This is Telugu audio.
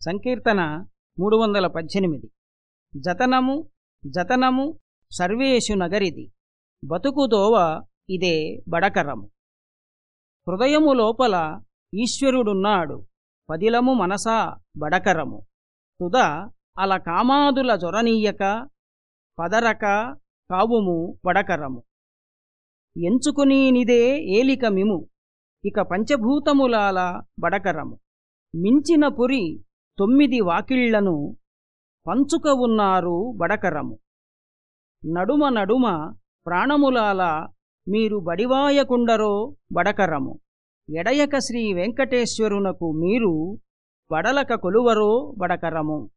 సంకీర్తన మూడు వందల పద్దెనిమిది జతనము జతనము సర్వేషు నగరిది బతుకుదోవ ఇదే బడకరము. హృదయము లోపల ఈశ్వరుడున్నాడు. పదిలము మనసా బడకరము. తుద అల కామాదుల జొరనీయక పదరక కావుము బడకరము. ఎంచుకునీనిదే ఏలిక మిము ఇక పంచభూతములాల బడకరము. మించిన పురి తొమ్మిది వాకిళ్ళను పంచుక ఉన్నారు బడకరము. నడుమ నడుమ ప్రాణములాల మీరు బడివాయకుండరో బడకరము. ఎడయక శ్రీ వెంకటేశ్వరునకు మీరు బడలక కొలువరో బడకరము.